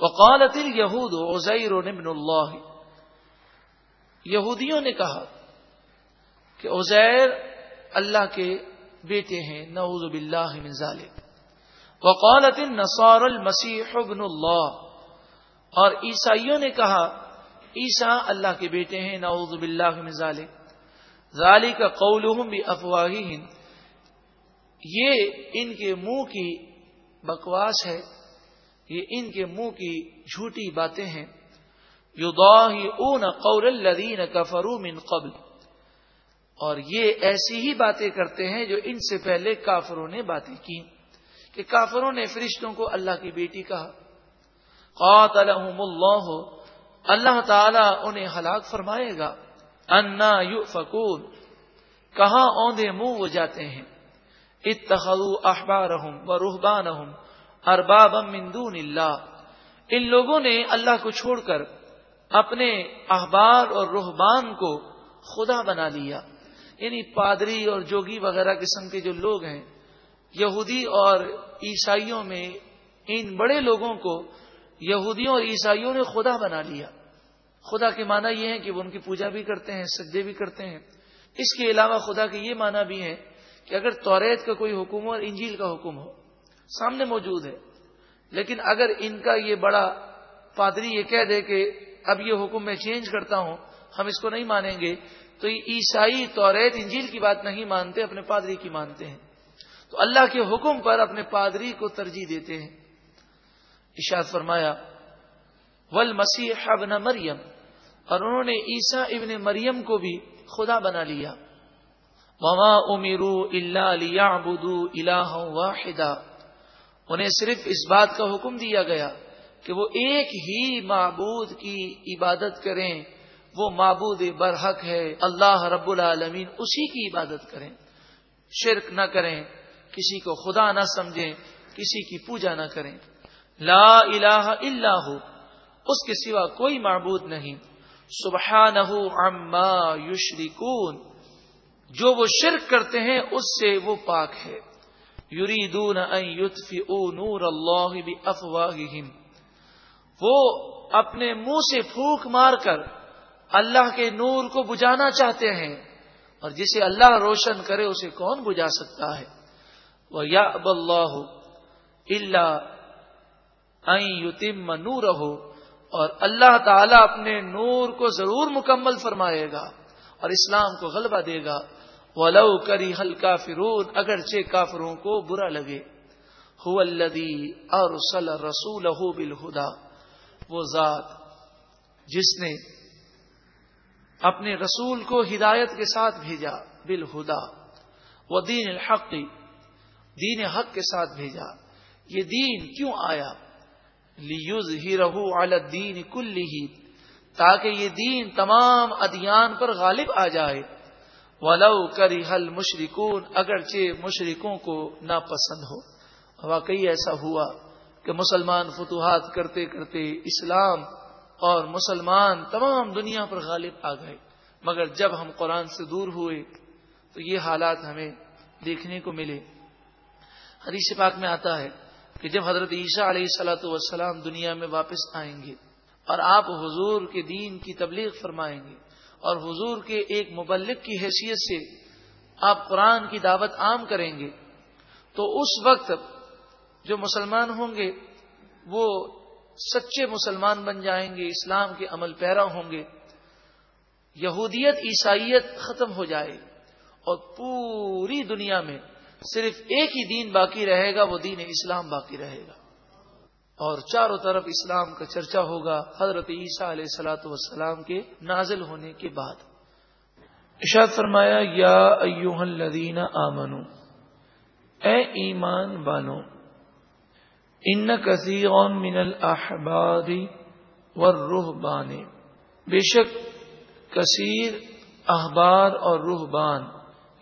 وقالت یہود عزیر ابن اللہ یہودیوں نے کہا کہ عزیر اللہ کے بیٹے ہیں، نعوذ باللہ من ذالک. وقالت النصار المسیح ابن اللہ اور عیسائیوں نے کہا، عیسیٰ اللہ کے بیٹے ہیں، نعوذ باللہ من ذالک. ذالک قولہم بھی یہ ان کے منہ کی بکواس ہے یہ ان کے منہ کی جھوٹی باتیں ہیں۔ قول الذین کفروا من قبل۔ اور یہ ایسی ہی باتیں کرتے ہیں جو ان سے پہلے کافروں نے باتیں کی کہ کافروں نے فرشتوں کو اللہ کی بیٹی کہا۔ قاتلہم اللہ۔ اللہ تعالی انہیں ہلاک فرمائے گا۔ انا یؤفکون۔ کہاں اوندے منہ وہ جاتے ہیں۔ اتخذوا احبارهم ورهبانهم اربابا من دون اللہ۔ ان لوگوں نے اللہ کو چھوڑ کر اپنے احبار اور روحبان کو خدا بنا لیا۔ یعنی پادری اور جوگی وغیرہ قسم کے جو لوگ ہیں، یہودی اور عیسائیوں میں ان بڑے لوگوں کو یہودیوں اور عیسائیوں نے خدا بنا لیا۔ خدا کے معنی یہ ہے کہ وہ ان کی پوجا بھی کرتے ہیں، سجدے بھی کرتے ہیں۔ اس کے علاوہ خدا کے یہ معنی بھی ہے کہ اگر توریت کا کوئی حکم ہو اور انجیل کا حکم ہو سامنے موجود ہے۔ لیکن اگر ان کا یہ بڑا پادری یہ کہہ دے کہ اب یہ حکم میں چینج کرتا ہوں، ہم اس کو نہیں مانیں گے، تو یہ عیسائی توریت، انجیل کی بات نہیں مانتے، اپنے پادری کی مانتے ہیں۔ تو اللہ کے حکم پر اپنے پادری کو ترجیح دیتے ہیں۔ اشاد فرمایا ول مسیح ابن مریم اور انہوں نے عیسا ابن مریم کو بھی خدا بنا لیا۔ مما امیرو اللہ علیہ بدو اللہ واحدہ انہیں صرف اس بات کا حکم دیا گیا کہ وہ ایک ہی معبود کی عبادت کریں، وہ معبود برحق ہے، اللہ رب العالمین اسی کی عبادت کریں۔ شرک نہ کریں، کسی کو خدا نہ سمجھیں، کسی کی پوجا نہ کریں۔ لا الہ الا ہو، اس کے سوا کوئی معبود نہیں۔ سبحانہ عما یشرکون۔ جو وہ شرک کرتے ہیں، اس سے وہ پاک ہے۔ یریدون ان یطفئوا نور اللہ بافواہہم وہ اپنے منہ سے پھونک مار کر اللہ کے نور کو بجانا چاہتے ہیں اور جسے اللہ روشن کرے اسے کون بجا سکتا ہے؟ وہ یا اب اللہ اللہ یتیم نور ہو اور اللہ تعالی اپنے نور کو ضرور مکمل فرمائے گا اور اسلام کو غلبہ دے گا۔ ولو کری ہلکا فرون اگرچہ کافروں کو برا لگے۔ ہو الدی اور رسول بالہدا، وہ ذات جس نے اپنے رسول کو ہدایت کے ساتھ بھیجا، بالہدا۔ وہ دین الحق، دین حق کے ساتھ بھیجا۔ یہ دین کیوں آیا؟ لیوز ہی رہو دین کل ہی تاکہ یہ دین تمام ادیان پر غالب آ جائے۔ ولو کری حل مشرقون اگرچہ مشرقوں کو ناپسند ہو۔ واقعی ایسا ہوا کہ مسلمان فتوحات کرتے کرتے اسلام اور مسلمان تمام دنیا پر غالب آ گئے۔ مگر جب ہم قرآن سے دور ہوئے تو یہ حالات ہمیں دیکھنے کو ملے۔ حدیث پاک میں آتا ہے کہ جب حضرت عیسیٰ علیہ سلاۃ والسلام دنیا میں واپس آئیں گے اور آپ حضور کے دین کی تبلیغ فرمائیں گے اور حضور کے ایک مبلک کی حیثیت سے آپ قرآن کی دعوت عام کریں گے، تو اس وقت جو مسلمان ہوں گے، وہ سچے مسلمان بن جائیں گے، اسلام کے عمل پیرا ہوں گے، یہودیت، عیسائیت ختم ہو جائے اور پوری دنیا میں صرف ایک ہی دین باقی رہے گا، وہ دین اسلام باقی رہے گا۔ اور چاروں طرف اسلام کا چرچا ہوگا حضرت عیسیٰ علیہ سلاۃ والسلام کے نازل ہونے کے بعد۔ اشاد فرمایا، یا الذین آمنو، اے ایمان بانو ان کثیر من الحبار والرهبان بے شک کثیر احبار اور روحبان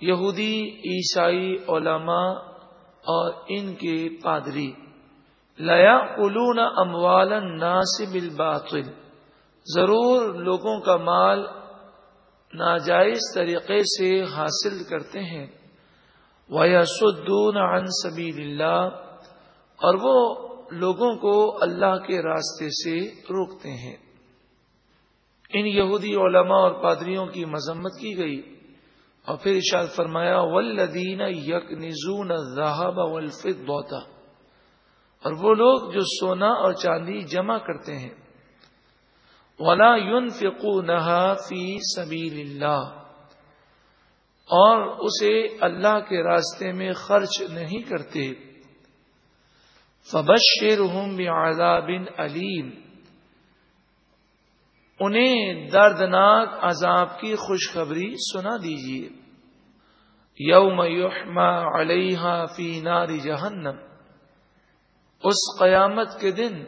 یہودی، عیسائی، علماء اور ان کے پادری۔ لیا قلون اموال ناصب الباطل ضرور لوگوں کا مال ناجائز طریقے سے حاصل کرتے ہیں۔ وہ سدون عن سبیل اللہ اور وہ لوگوں کو اللہ کے راستے سے روکتے ہیں۔ ان یہودی علماء اور پادریوں کی مذمت کی گئی۔ اور پھر اشاد فرمایا ولدین یک نزون راہب ولفت اور وہ لوگ جو سونا اور چاندی جمع کرتے ہیں۔ ولا یون فکو نہا فی سبیل اللہ اور اسے اللہ کے راستے میں خرچ نہیں کرتے۔ فبشر ہوں بن علیم انہیں دردناک عذاب کی خوشخبری سنا دیجیے یوم یحما علیہ فی نار جہنم اس قیامت کے دن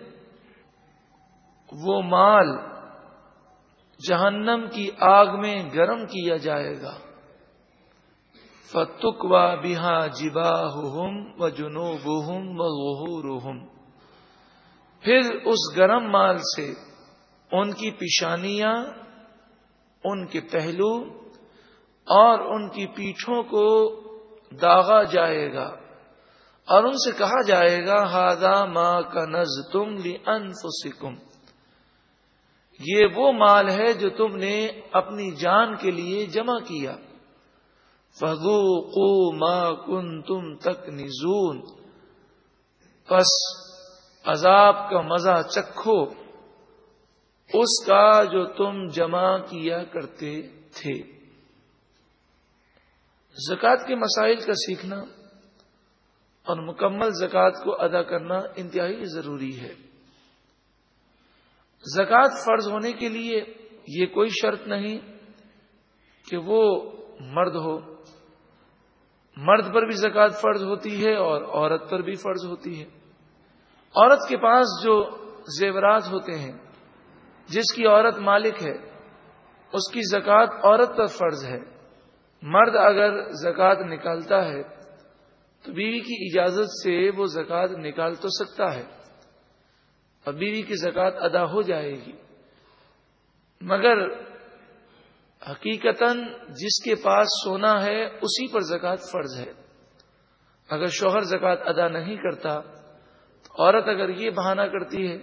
وہ مال جہنم کی آگ میں گرم کیا جائے گا۔ فتک و بہا جبا و جنوب و پھر اس گرم مال سے ان کی پیشانیاں، ان کے پہلو اور ان کی پیٹھوں کو داغا جائے گا۔ اور ان سے کہا جائے گا ہادا ماں کا نز تم لی یہ وہ مال ہے جو تم نے اپنی جان کے لیے جمع کیا۔ فضو کو ماں کن تم تک نزون عذاب کا مزہ چکھو۔ اس کا جو تم جمع کیا کرتے تھے۔ زکوٰۃ کے مسائل کا سیکھنا۔ اور مکمل زکوٰۃ کو ادا کرنا انتہائی ضروری ہے۔ زکوٰۃ فرض ہونے کے لیے یہ کوئی شرط نہیں کہ وہ مرد ہو۔ مرد پر بھی زکوٰۃ فرض ہوتی ہے اور عورت پر بھی فرض ہوتی ہے۔ عورت کے پاس جو زیورات ہوتے ہیں، جس کی عورت مالک ہے، اس کی زکوٰۃ عورت پر فرض ہے۔ مرد اگر زکوٰۃ نکالتا ہے تو بیوی کی اجازت سے وہ زکوٰۃ نکال تو سکتا ہے۔ اور بیوی کی زکوٰۃ ادا ہو جائے گی۔ مگر حقیقت جس کے پاس سونا ہے، اسی پر زکوٰۃ فرض ہے۔ اگر شوہر زکوٰۃ ادا نہیں کرتا، تو عورت اگر یہ بہانہ کرتی ہے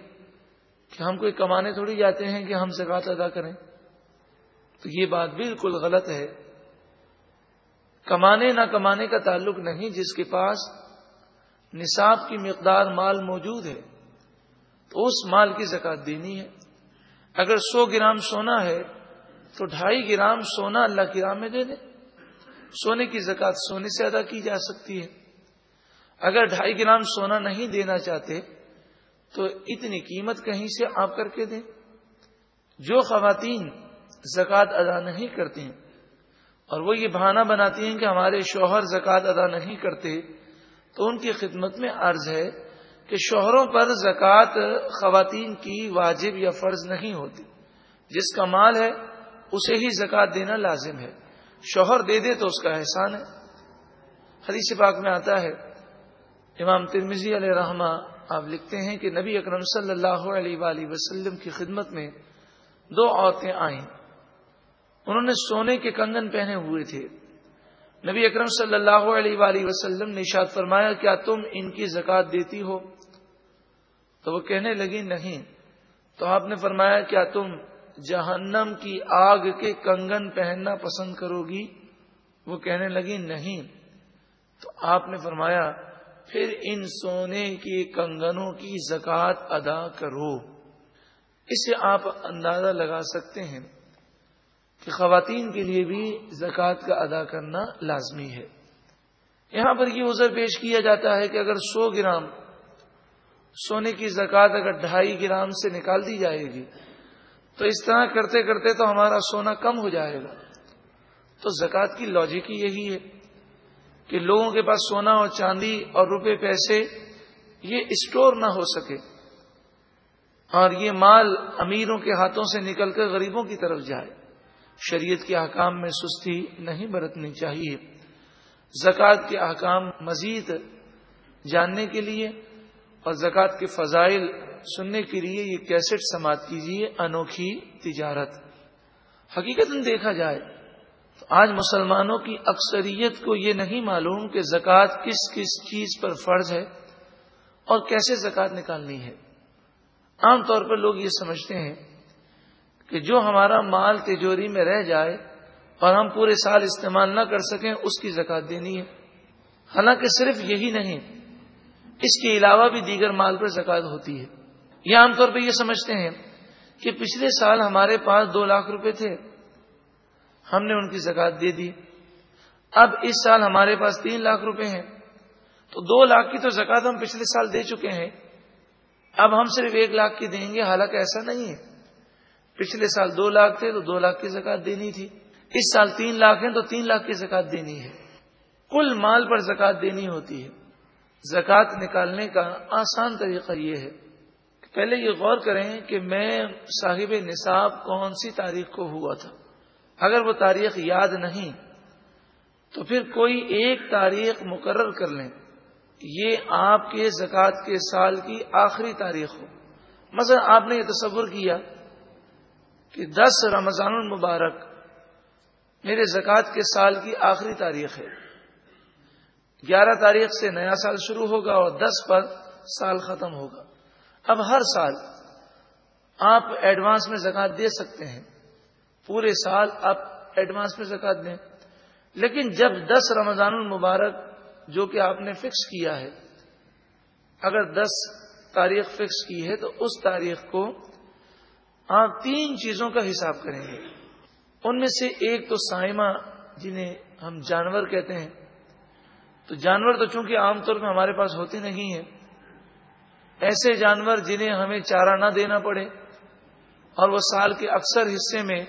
کہ ہم کوئی کمانے تھوڑی جاتے ہیں کہ ہم زکات ادا کریں، تو یہ بات بالکل غلط ہے۔ کمانے نہ کمانے کا تعلق نہیں جس کے پاس نصاب کی مقدار مال موجود ہے، تو اس مال کی زکات دینی ہے۔ اگر سو گرام سونا ہے، تو ڈھائی گرام سونا اللہ کی راہ میں دے دیں سونے کی زکات سونے سے ادا کی جا سکتی ہے۔ اگر ڈھائی گرام سونا نہیں دینا چاہتے، تو اتنی قیمت کہیں سے آپ کر کے دیں۔ جو خواتین زکوٰۃ ادا نہیں کرتی ہیں اور وہ یہ بہانہ بناتی ہیں کہ ہمارے شوہر زکوٰۃ ادا نہیں کرتے، تو ان کی خدمت میں عرض ہے کہ شوہروں پر زکوٰۃ خواتین کی واجب یا فرض نہیں ہوتی۔ جس کا مال ہے، اسے ہی زکوٰۃ دینا لازم ہے۔ شوہر دے دے تو اس کا احسان ہے۔ حدیث پاک میں آتا ہے۔ امام ترمزی علیہ رحمہ آپ لکھتے ہیں کہ نبی اکرم صلی اللہ علیہ وآلہ وسلم کی خدمت میں دو عورتیں آئیں۔ انہوں نے سونے کے کنگن پہنے ہوئے تھے۔ نبی اکرم صلی اللہ علیہ وآلہ وسلم نے شاد فرمایا، کیا تم ان کی زکات دیتی ہو؟ تو وہ کہنے لگی، نہیں۔ تو آپ نے فرمایا، کیا تم جہنم کی آگ کے کنگن پہننا پسند کرو گی؟ وہ کہنے لگی، نہیں۔ تو آپ نے فرمایا، پھر ان سونے کے کنگنوں کی زکوٰۃ ادا کرو۔ اسے آپ اندازہ لگا سکتے ہیں۔ کہ خواتین کے لیے بھی زکوٰۃ کا ادا کرنا لازمی ہے۔ یہاں پر یہ عذر پیش کیا جاتا ہے کہ اگر سو گرام سونے کی زکوٰۃ اگر ڈھائی گرام سے نکال دی جائے گی، تو اس طرح کرتے کرتے تو ہمارا سونا کم ہو جائے گا۔ تو زکوٰۃ کی لاجک ہی یہی ہے کہ لوگوں کے پاس سونا اور چاندی اور روپے پیسے یہ اسٹور نہ ہو سکے اور یہ مال امیروں کے ہاتھوں سے نکل کر غریبوں کی طرف جائے۔ شریعت کے احکام میں سستی نہیں برتنی چاہیے۔ زکوٰۃ کے احکام مزید جاننے کے لیے اور زکوٰۃ کے فضائل سننے کے لیے یہ کیسٹ سماعت کیجیے انوکھی تجارت۔ حقیقت دیکھا جائے تو آج مسلمانوں کی اکثریت کو یہ نہیں معلوم کہ زکوٰۃ کس کس چیز پر فرض ہے اور کیسے زکات نکالنی ہے۔ عام طور پر لوگ یہ سمجھتے ہیں کہ جو ہمارا مال تجوری میں رہ جائے اور ہم پورے سال استعمال نہ کر سکیں، اس کی زکات دینی ہے۔ حالانکہ صرف یہی نہیں، اس کے علاوہ بھی دیگر مال پر زکات ہوتی ہے۔ یہ عام طور پہ یہ سمجھتے ہیں کہ پچھلے سال ہمارے پاس دو لاکھ روپے تھے، ہم نے ان کی زکات دے دی۔ اب اس سال ہمارے پاس تین لاکھ روپے ہیں، تو دو لاکھ کی تو زکات ہم پچھلے سال دے چکے ہیں۔ اب ہم صرف ایک لاکھ کی دیں گے، حالانکہ ایسا نہیں ہے۔ پچھلے سال دو لاکھ تھے تو دو لاکھ کی زکات دینی تھی۔ اس سال تین لاکھ ہیں تو تین لاکھ کی زکات دینی ہے۔ کل مال پر زکات دینی ہوتی ہے۔ زکات نکالنے کا آسان طریقہ یہ ہے پہلے یہ غور کریں کہ میں صاحب نصاب کون سی تاریخ کو ہوا تھا۔ اگر وہ تاریخ یاد نہیں تو پھر کوئی ایک تاریخ مقرر کر لیں۔ یہ آپ کے زکوٰۃ کے سال کی آخری تاریخ ہو۔ مثلا آپ نے یہ تصور کیا کہ دس رمضان المبارک میرے زکوٰۃ کے سال کی آخری تاریخ ہے۔ گیارہ تاریخ سے نیا سال شروع ہوگا اور دس پر سال ختم ہوگا۔ اب ہر سال آپ ایڈوانس میں زکات دے سکتے ہیں۔ پورے سال آپ ایڈوانس میں زکات دیں۔ لیکن جب دس رمضان المبارک جو کہ آپ نے فکس کیا ہے، اگر دس تاریخ فکس کی ہے تو اس تاریخ کو آپ تین چیزوں کا حساب کریں گے۔ ان میں سے ایک تو سائمہ، جنہیں ہم جانور کہتے ہیں۔ تو جانور تو چونکہ عام طور پہ ہمارے پاس ہوتے نہیں ہیں، ایسے جانور جنہیں ہمیں چارہ نہ دینا پڑے۔ اور وہ سال کے اکثر حصے میں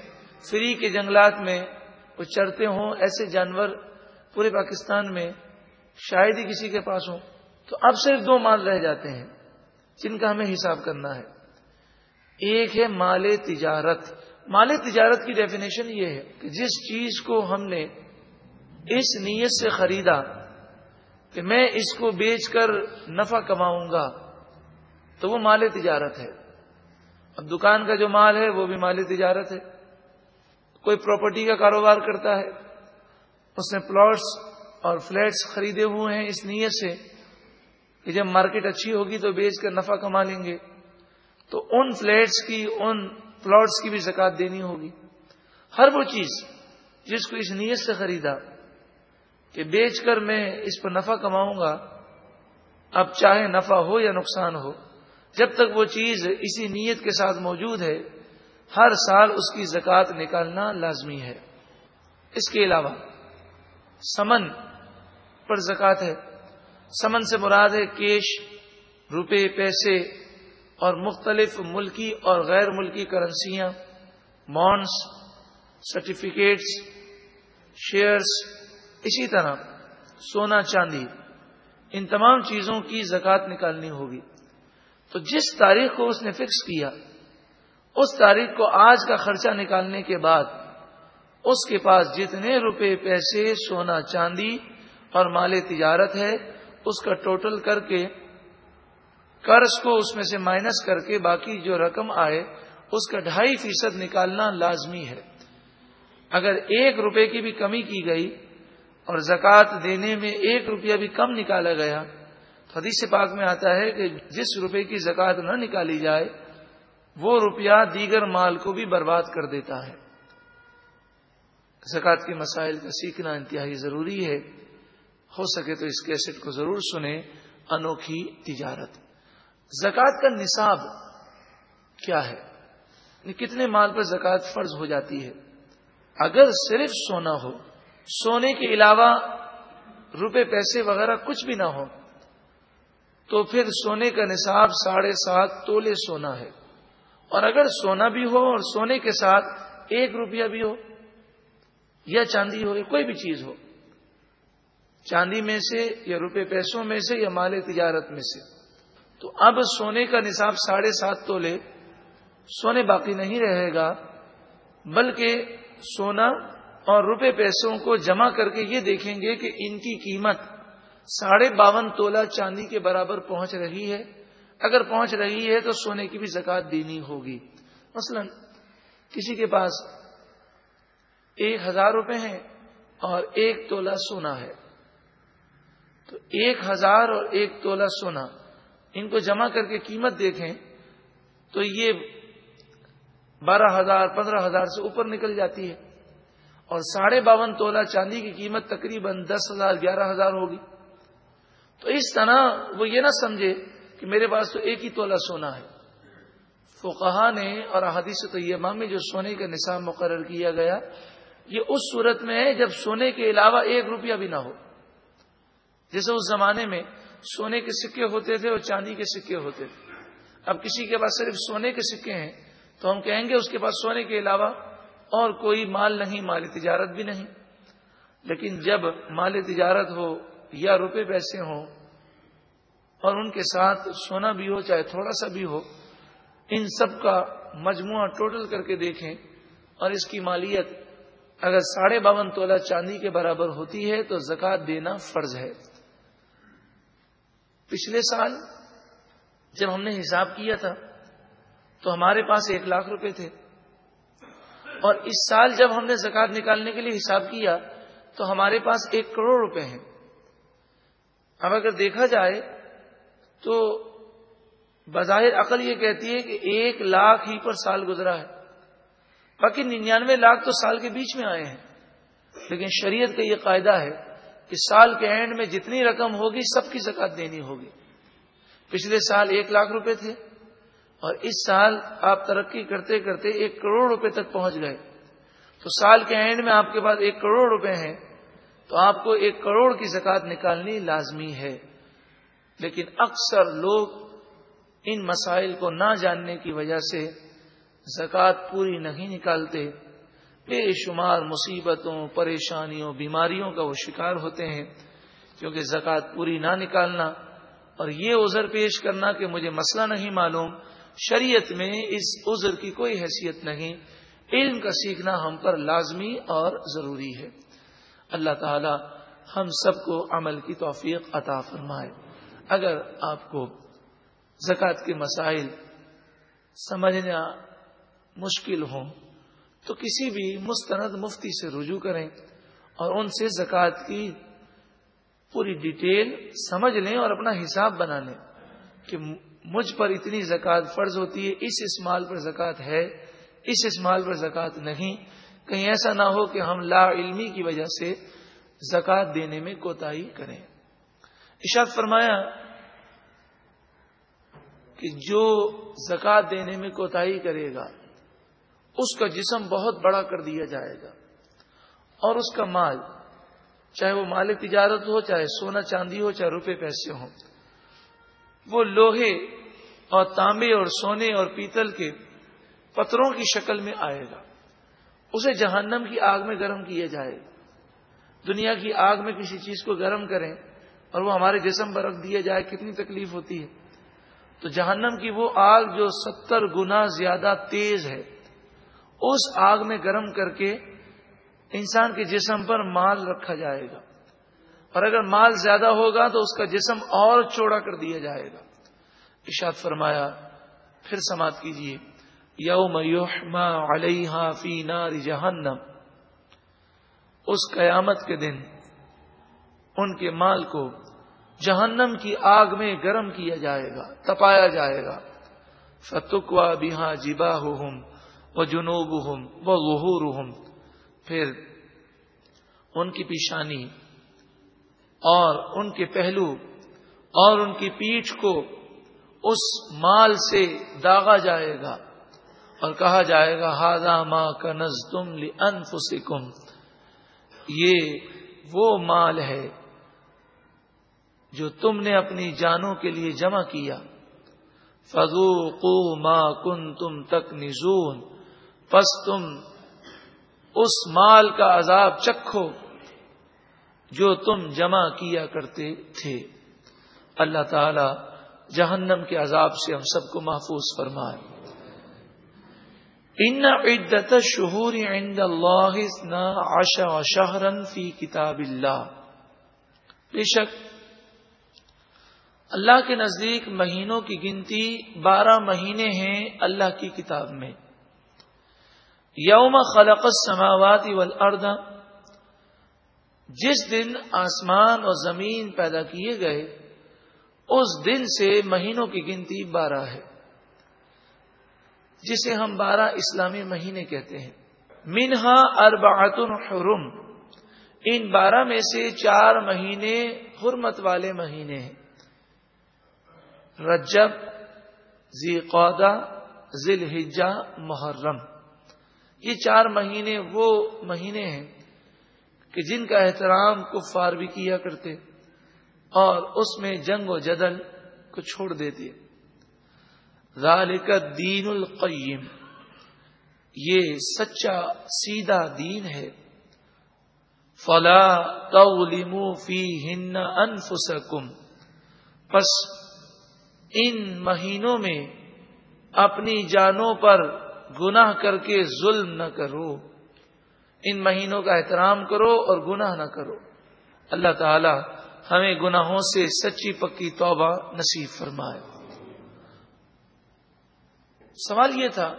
فری کے جنگلات میں وہ چرتے ہوں، ایسے جانور پورے پاکستان میں شاید ہی کسی کے پاس ہوں۔ تو اب صرف دو مال رہ جاتے ہیں جن کا ہمیں حساب کرنا ہے۔ ایک ہے مال تجارت۔ مال تجارت کی ڈیفینیشن یہ ہے کہ جس چیز کو ہم نے اس نیت سے خریدا کہ میں اس کو بیچ کر نفع کماؤں گا، تو وہ مال تجارت ہے۔ اب دکان کا جو مال ہے، وہ بھی مال تجارت ہے۔ کوئی پراپرٹی کا کاروبار کرتا ہے، اس نے پلاٹس اور فلیٹس خریدے ہوئے ہیں اس نیت سے کہ جب مارکیٹ اچھی ہوگی تو بیچ کر نفع کما لیں گے۔ تو ان فلیٹس کی، ان پلاٹس کی بھی زکات دینی ہوگی۔ ہر وہ چیز جس کو اس نیت سے خریدا کہ بیچ کر میں اس پر نفع کماؤں گا، اب چاہے نفع ہو یا نقصان ہو، جب تک وہ چیز اسی نیت کے ساتھ موجود ہے، ہر سال اس کی زکوٰۃ نکالنا لازمی ہے۔ اس کے علاوہ سمن پر زکوٰۃ ہے۔ سمن سے مراد ہے کیش، روپے، پیسے اور مختلف ملکی اور غیر ملکی کرنسیاں بانڈس سرٹیفکیٹس شیئرس اسی طرح سونا چاندی، ان تمام چیزوں کی زکات نکالنی ہوگی۔ تو جس تاریخ کو اس نے فکس کیا، اس تاریخ کو آج کا خرچہ نکالنے کے بعد، اس کے پاس جتنے روپے پیسے سونا چاندی اور مال تجارت ہے، اس کا ٹوٹل کر کے قرض کو اس میں سے مائنس کر کے باقی جو رقم آئے، اس کا ڈھائی فیصد نکالنا لازمی ہے۔ اگر ایک روپے کی بھی کمی کی گئی اور زکوٰۃ دینے میں ایک روپیہ بھی کم نکالا گیا، تو حدیث پاک میں آتا ہے کہ جس روپے کی زکوٰۃ نہ نکالی جائے، وہ روپیہ دیگر مال کو بھی برباد کر دیتا ہے۔ زکوٰۃ کے مسائل کا سیکھنا انتہائی ضروری ہے۔ ہو سکے تو اس کیسٹ کو ضرور سنیں، انوکھی تجارت۔ زکوٰۃ کا نصاب کیا ہے؟ یعنی کتنے مال پر زکوٰۃ فرض ہو جاتی ہے؟ اگر صرف سونا ہو، سونے کے علاوہ روپے، پیسے وغیرہ کچھ بھی نہ ہو، تو پھر سونے کا نصاب ساڑھے سات تولے سونا ہے۔ اور اگر سونا بھی ہو اور سونے کے ساتھ ایک روپیہ بھی ہو یا چاندی ہو یا کوئی بھی چیز ہو، چاندی میں سے یا روپے، پیسوں میں سے یا مال تجارت میں سے تو اب سونے کا نصاب ساڑھے سات تولے سونے باقی نہیں رہے گا، بلکہ سونا اور روپے پیسوں کو جمع کر کے یہ دیکھیں گے کہ ان کی قیمت ساڑھے باون تولہ چاندی کے برابر پہنچ رہی ہے۔ اگر پہنچ رہی ہے تو سونے کی بھی زکات دینی ہوگی۔ مثلا کسی کے پاس ایک ہزار روپے ہیں اور ایک تولا سونا ہے۔ تو ایک ہزار اور ایک تولا سونا ان کو جمع کر کے قیمت دیکھیں تو یہ بارہ ہزار، پندرہ ہزار سے اوپر نکل جاتی ہے۔ اور ساڑھے باون تولہ چاندی کی قیمت تقریباً دس ہزار، گیارہ ہزار ہوگی۔ تو اس طرح وہ یہ نہ سمجھے کہ میرے پاس تو ایک ہی تولہ سونا ہے۔ فقہا نے اور حدیث طیبہ میں جو سونے کا نصاب مقرر کیا گیا، یہ اس صورت میں ہے جب سونے کے علاوہ ایک روپیہ بھی نہ ہو۔ جیسے اس زمانے میں سونے کے سکے ہوتے تھے اور چاندی کے سکے ہوتے تھے۔ اب کسی کے پاس صرف سونے کے سکے ہیں، تو ہم کہیں گے اس کے پاس سونے کے علاوہ اور کوئی مال نہیں، مال تجارت بھی نہیں۔ لیکن جب مال تجارت ہو یا روپے پیسے ہوں اور ان کے ساتھ سونا بھی ہو، چاہے تھوڑا سا بھی ہو، ان سب کا مجموعہ ٹوٹل کر کے دیکھیں اور اس کی مالیت اگر ساڑھے باون تولہ چاندی کے برابر ہوتی ہے تو زکات دینا فرض ہے۔ پچھلے سال جب ہم نے حساب کیا تھا تو ہمارے پاس ایک لاکھ روپے تھے۔ اور اس سال جب ہم نے زکات نکالنے کے لیے حساب کیا تو ہمارے پاس ایک کروڑ روپے ہیں۔ اب اگر دیکھا جائے تو بظاہر عقل یہ کہتی ہے کہ ایک لاکھ ہی پر سال گزرا ہے۔ باقی ننانوے لاکھ تو سال کے بیچ میں آئے ہیں، لیکن شریعت کا یہ قاعدہ ہے کہ سال کے اینڈ میں جتنی رقم ہوگی سب کی زکات دینی ہوگی۔ پچھلے سال ایک لاکھ روپے تھے اور اس سال آپ ترقی کرتے کرتے ایک کروڑ روپے تک پہنچ گئے۔ تو سال کے اینڈ میں آپ کے پاس ایک کروڑ روپے ہیں، تو آپ کو ایک کروڑ کی زکات نکالنی لازمی ہے۔ لیکن اکثر لوگ ان مسائل کو نہ جاننے کی وجہ سے زکوٰۃ پوری نہیں نکالتے۔ بے شمار مصیبتوں، پریشانیوں، بیماریوں کا وہ شکار ہوتے ہیں کیونکہ زکوٰۃ پوری نہ نکالنا اور یہ عذر پیش کرنا کہ مجھے مسئلہ نہیں معلوم، شریعت میں اس عذر کی کوئی حیثیت نہیں، علم کا سیکھنا ہم پر لازمی اور ضروری ہے۔ اللہ تعالی ہم سب کو عمل کی توفیق عطا فرمائے۔ اگر آپ کو زکوٰۃ کے مسائل سمجھنا مشکل ہوں تو کسی بھی مستند مفتی سے رجوع کریں اور ان سے زکوٰۃ کی پوری ڈیٹیل سمجھ لیں اور اپنا حساب بنا لیں کہ مجھ پر اتنی زکوٰۃ فرض ہوتی ہے، اس اسمال پر زکوٰۃ ہے، اس اسمال پر زکوٰۃ نہیں۔ کہیں ایسا نہ ہو کہ ہم لا علمی کی وجہ سے زکوٰۃ دینے میں کوتاہی کریں۔ اشاد فرمایا کہ جو زکوٰۃ دینے میں کوتاہی کرے گا اس کا جسم بہت بڑا کر دیا جائے گا۔ اور اس کا مال، چاہے وہ مال تجارت ہو، چاہے سونا چاندی ہو، چاہے روپے پیسے ہوں۔ وہ لوہے اور تانبے اور سونے اور پیتل کے پتھروں کی شکل میں آئے گا۔ اسے جہنم کی آگ میں گرم کیا جائے۔ گا دنیا کی آگ میں کسی چیز کو گرم کریں اور وہ ہمارے جسم پر رکھ دیا جائے، کتنی تکلیف ہوتی ہے۔ تو جہنم کی وہ آگ جو ستر گنا زیادہ تیز ہے۔ اس آگ میں گرم کر کے انسان کے جسم پر مال رکھا جائے گا۔ اور اگر مال زیادہ ہوگا تو اس کا جسم اور چوڑا کر دیا جائے گا۔ اشاد فرمایا، پھر سماعت کیجیے یوم یوحما علیہ فی نار جہنم۔ اس قیامت کے دن ان کے مال کو جہنم کی آگ میں گرم کیا جائے گا، تپایا جائے گا۔ فتکوا بہا جبا وہ جنوب ہوں وہ غہور پھر ان کی پیشانی اور ان کے پہلو اور ان کی پیٹھ کو اس مال سے داغا جائے گا اور کہا جائے گا ہاضا ماں کا نز تم انفسکم یہ وہ مال ہے جو تم نے اپنی جانوں کے لیے جمع کیا۔ فضو کو ماں کن تم تک نزون پس تم اس مال کا عذاب چکھو جو تم جمع کیا کرتے تھے۔ اللہ تعالی جہنم کے عذاب سے ہم سب کو محفوظ فرمائے۔ ان عدت شہور عند اللہ عشا شہرن فی کتاب اللہ۔ بے شک اللہ کے نزدیک مہینوں کی گنتی بارہ مہینے ہیں اللہ کی کتاب میں۔ یوم خلق السماوات والارض۔ جس دن آسمان اور زمین پیدا کیے گئے، اس دن سے مہینوں کی گنتی بارہ ہے، جسے ہم بارہ اسلامی مہینے کہتے ہیں۔ منہا اربعت حرم۔ ان بارہ میں سے چار مہینے حرمت والے مہینے ہیں۔ رجب، ذی قودا ذیل ہجا محرم۔ یہ چار مہینے وہ مہینے ہیں کہ جن کا احترام کفار بھی کیا کرتے اور اس میں جنگ و جدل کو چھوڑ دیتے۔ ذالک دین القیم۔ یہ سچا سیدھا دین ہے۔ فلا تو فی ہن انفسکم۔ پس ان مہینوں میں اپنی جانوں پر گناہ کر کے ظلم نہ کرو۔ ان مہینوں کا احترام کرو اور گناہ نہ کرو۔ اللہ تعالی ہمیں گناہوں سے سچی پکی توبہ نصیب فرمائے۔ سوال یہ تھا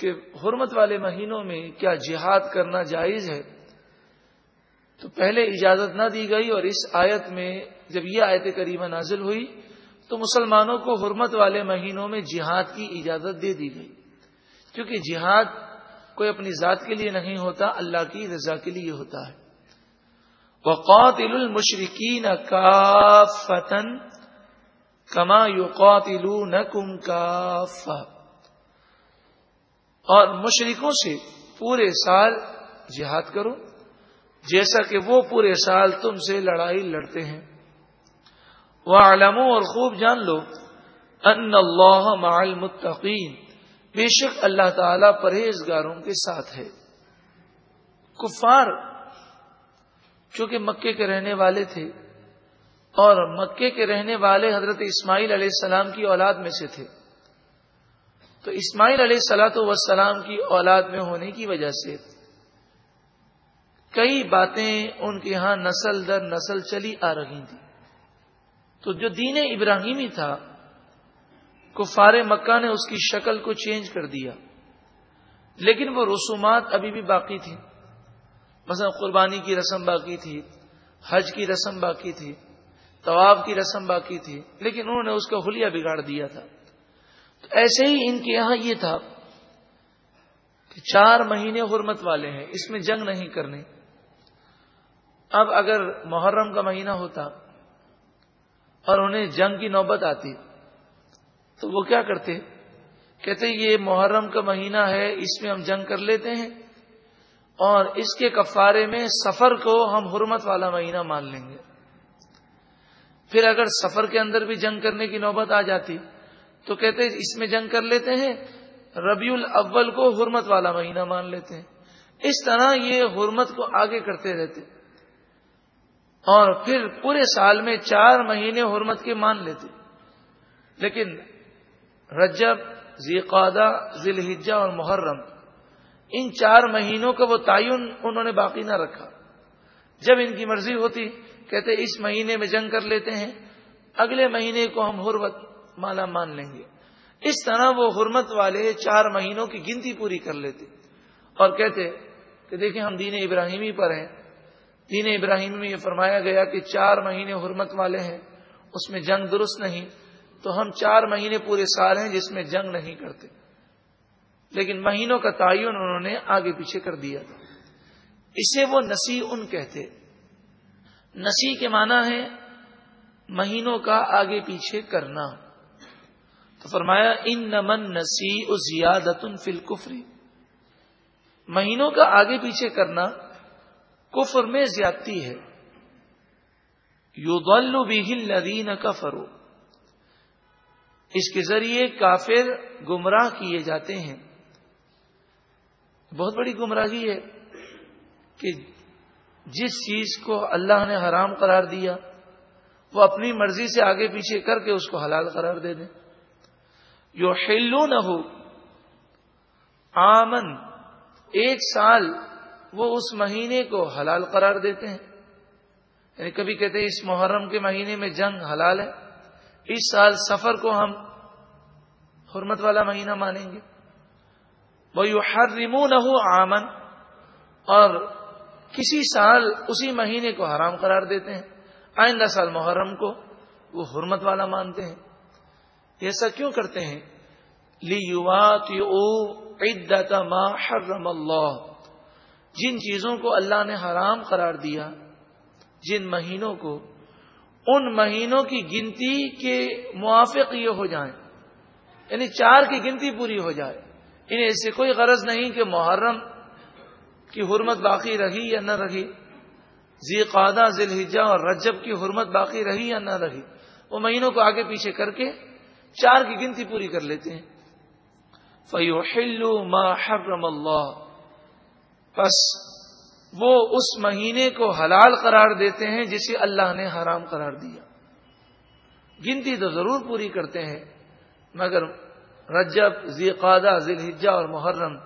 کہ حرمت والے مہینوں میں کیا جہاد کرنا جائز ہے؟ تو پہلے اجازت نہ دی گئی اور اس آیت میں جب یہ آیت کریمہ نازل ہوئی تو مسلمانوں کو حرمت والے مہینوں میں جہاد کی اجازت دے دی گئی۔ کیونکہ جہاد کوئی اپنی ذات کے لیے نہیں ہوتا، اللہ کی رضا کے لیے ہوتا ہے۔ وقاتل المشرقین کا فتن کما یو قاتل کا اور مشرقوں سے پورے سال جہاد کرو، جیسا کہ وہ پورے سال تم سے لڑائی لڑتے ہیں۔ وہ عالموں اور خوب جان لو ان اللہ مع المتقین بے شک اللہ تعالی پرہیزگاروں کے ساتھ ہے۔ کفار چونکہ مکے کے رہنے والے تھے اور مکے کے رہنے والے حضرت اسماعیل علیہ السلام کی اولاد میں سے تھے۔ تو اسماعیل علیہ السلاۃ وسلام کی اولاد میں ہونے کی وجہ سے کئی باتیں ان کے ہاں نسل در نسل چلی آ رہی تھی تو جو دین ابراہیمی تھا کفار مکہ نے اس کی شکل کو چینج کر دیا۔ لیکن وہ رسومات ابھی بھی باقی تھی مثلا قربانی کی رسم باقی تھی، حج کی رسم باقی تھی طواب کی رسم باقی تھی، لیکن انہوں نے اس کا حلیہ بگاڑ دیا تھا۔ تو ایسے ہی ان کے یہاں یہ تھا کہ چار مہینے حرمت والے ہیں، اس میں جنگ نہیں کرنے اب اگر محرم کا مہینہ ہوتا اور انہیں جنگ کی نوبت آتی تو وہ کیا کرتے کہتے یہ محرم کا مہینہ ہے، اس میں ہم جنگ کر لیتے ہیں اور اس کے کفارے میں سفر کو ہم حرمت والا مہینہ مان لیں گے۔ پھر اگر سفر کے اندر بھی جنگ کرنے کی نوبت آ جاتی، تو کہتے اس میں جنگ کر لیتے ہیں، ربیع الاول کو حرمت والا مہینہ مان لیتے ہیں۔ اس طرح یہ حرمت کو آگے کرتے رہتے۔ اور پھر پورے سال میں چار مہینے حرمت کے مان لیتے۔ لیکن رجب ذی قادہ ذی الحجہ اور محرم، ان چار مہینوں کا وہ تعین انہوں نے باقی نہ رکھا۔ جب ان کی مرضی ہوتی، کہتے اس مہینے میں جنگ کر لیتے ہیں، اگلے مہینے کو ہم حرمت مالا مان لیں گے۔ اس طرح وہ حرمت والے چار مہینوں کی گنتی پوری کر لیتے۔ اور کہتے کہ دیکھیں ہم دین ابراہیمی پر ہیں۔ دین ابراہیم میں یہ فرمایا گیا کہ چار مہینے حرمت والے ہیں، اس میں جنگ درست نہیں۔ تو ہم چار مہینے پورے سال ہیں جس میں جنگ نہیں کرتے۔ لیکن مہینوں کا تعین انہوں نے آگے پیچھے کر دیا تھا۔ اسے وہ نسی ان کہتے۔ نسی کے معنی ہے مہینوں کا آگے پیچھے کرنا۔ تو فرمایا ان نمن نسی زیادت فل کفری مہینوں کا آگے پیچھے کرنا کفر میں زیادتی ہے۔ یو غلو الذین کفروا۔ اس کے ذریعے کافر گمراہ کیے جاتے ہیں۔ بہت بڑی گمراہی ہے کہ جس چیز کو اللہ نے حرام قرار دیا، وہ اپنی مرضی سے آگے پیچھے کر کے اس کو حلال قرار دے دیں۔ جو ہلو نہ ہو آمن، ایک سال وہ اس مہینے کو حلال قرار دیتے ہیں۔ یعنی کبھی کہتے ہیں اس محرم کے مہینے میں جنگ حلال ہے۔ اس سال سفر کو ہم حرمت والا مہینہ مانیں گے۔ وہ یو ہر ریمو نہ ہو آمن اور کسی سال اسی مہینے کو حرام قرار دیتے ہیں۔ آئندہ سال محرم کو وہ حرمت والا مانتے ہیں۔ ایسا کیوں کرتے ہیں؟ لی یوات عدت ما حرم اللہ جن چیزوں کو اللہ نے حرام قرار دیا، جن مہینوں کو ان مہینوں کی گنتی کے موافق یہ ہو جائیں۔ یعنی چار کی گنتی پوری ہو جائے۔ انہیں اس سے کوئی غرض نہیں کہ محرم کی حرمت باقی رہی یا نہ رہی۔ زی قادہ ذی اور رجب کی حرمت باقی رہی یا نہ رہی۔ وہ مہینوں کو آگے پیچھے کر کے چار کی گنتی پوری کر لیتے ہیں۔ فیو ما حرم اللہ بس وہ اس مہینے کو حلال قرار دیتے ہیں جسے اللہ نے حرام قرار دیا۔ گنتی تو ضرور پوری کرتے ہیں، مگر رجب ذی قادہ ذی اور محرم،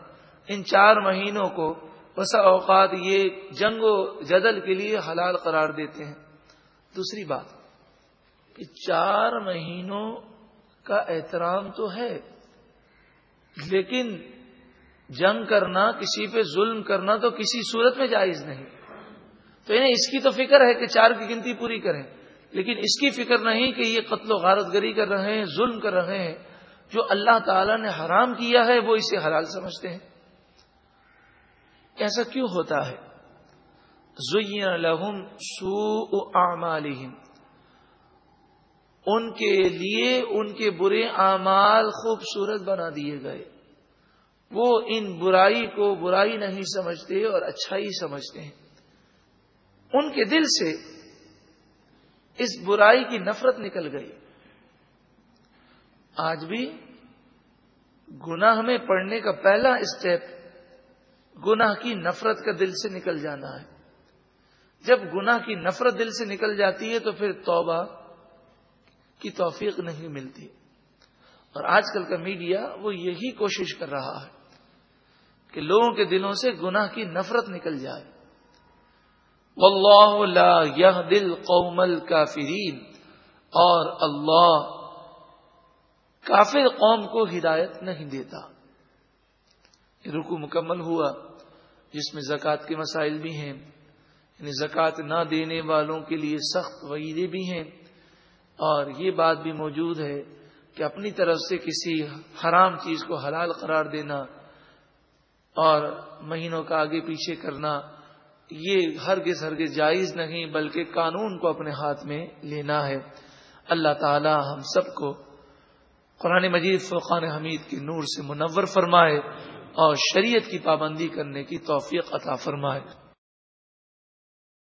ان چار مہینوں کو بسا اوقات یہ جنگ و جدل کے لیے حلال قرار دیتے ہیں۔ دوسری بات کہ چار مہینوں کا احترام تو ہے، لیکن جنگ کرنا، کسی پہ ظلم کرنا تو کسی صورت میں جائز نہیں۔ تو انہیں اس کی تو فکر ہے کہ چار کی گنتی پوری کریں۔ لیکن اس کی فکر نہیں کہ یہ قتل و غارت گری کر رہے ہیں، ظلم کر رہے ہیں۔ جو اللہ تعالی نے حرام کیا ہے، وہ اسے حلال سمجھتے ہیں۔ ایسا کیوں ہوتا ہے؟ لہم سو اعمالہم ان کے لیے ان کے برے اعمال خوبصورت بنا دیے گئے۔ وہ ان برائی کو برائی نہیں سمجھتے اور اچھائی سمجھتے ہیں۔ ان کے دل سے اس برائی کی نفرت نکل گئی۔ آج بھی گناہ میں پڑنے کا پہلا اسٹیپ گناہ کی نفرت کا دل سے نکل جانا ہے۔ جب گناہ کی نفرت دل سے نکل جاتی ہے تو پھر توبہ کی توفیق نہیں ملتی۔ اور آج کل کا میڈیا وہ یہی کوشش کر رہا ہے۔ کہ لوگوں کے دلوں سے گناہ کی نفرت نکل جائے۔ واللہ لا یہ دل قومل کافرین اور اللہ کافر قوم کو ہدایت نہیں دیتا۔ رکو مکمل ہوا، جس میں زکوٰۃ کے مسائل بھی ہیں یعنی زکوٰۃ نہ دینے والوں کے لیے سخت وعیدے بھی ہیں۔ اور یہ بات بھی موجود ہے کہ اپنی طرف سے کسی حرام چیز کو حلال قرار دینا اور مہینوں کا آگے پیچھے کرنا، یہ ہرگز ہرگز جائز نہیں، بلکہ قانون کو اپنے ہاتھ میں لینا ہے۔ اللہ تعالی ہم سب کو قرآن مجید فقان حمید کی نور سے منور فرمائے اور شریعت کی پابندی کرنے کی توفیق عطا فرمائے۔